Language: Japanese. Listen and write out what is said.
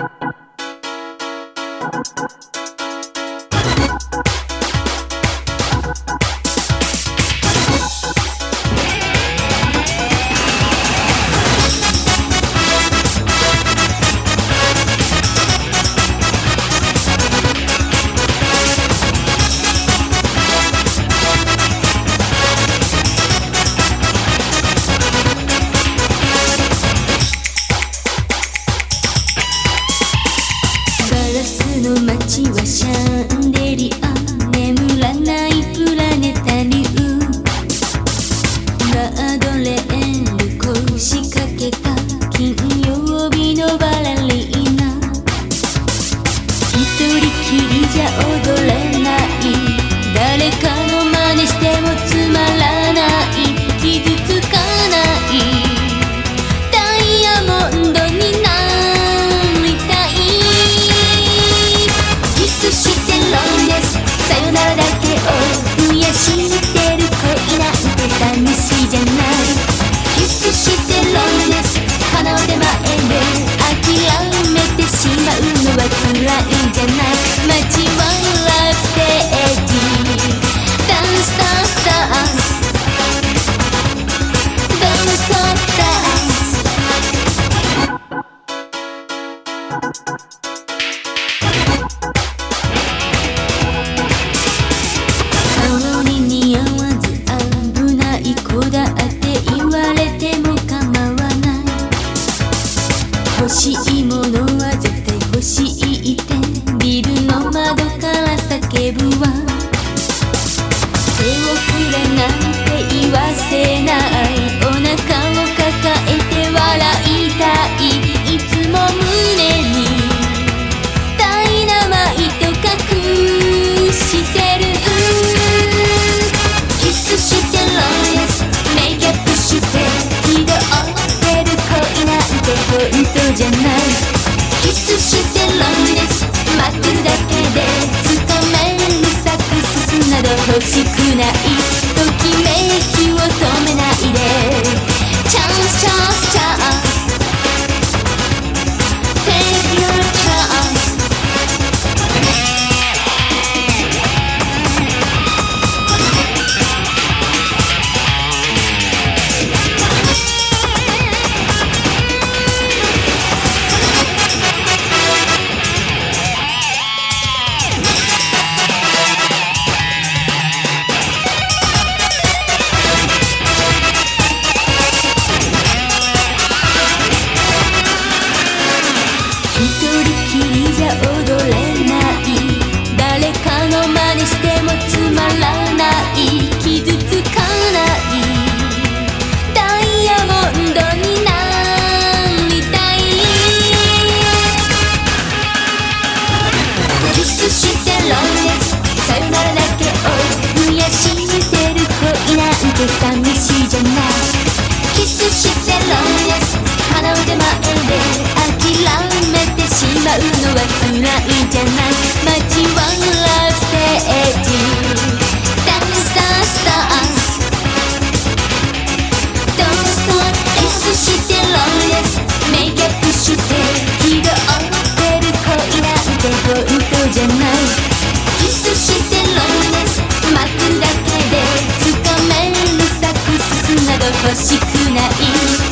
ガの街はシャンデリア眠らないプラネタリウムガードレール腰掛けた金曜日のバラリーナ。一人きりじゃ踊れない。誰かの真似してもつまらない手をくれなんて言わせない。なんて本当じゃない。キスしてロンレス待ってるだけでつかめる。サックセスなど欲しくない。ときめきを止めない。人きりじゃ踊れない。誰かの真似してもつまらない。傷つかない。ダイヤモンドになりたい。キスしてロンレスさよならだけを増やしてる恋なんて寂しい本当じゃない。キスしてロンネス。巻くだけでつかめる。サクセスなど欲しくない。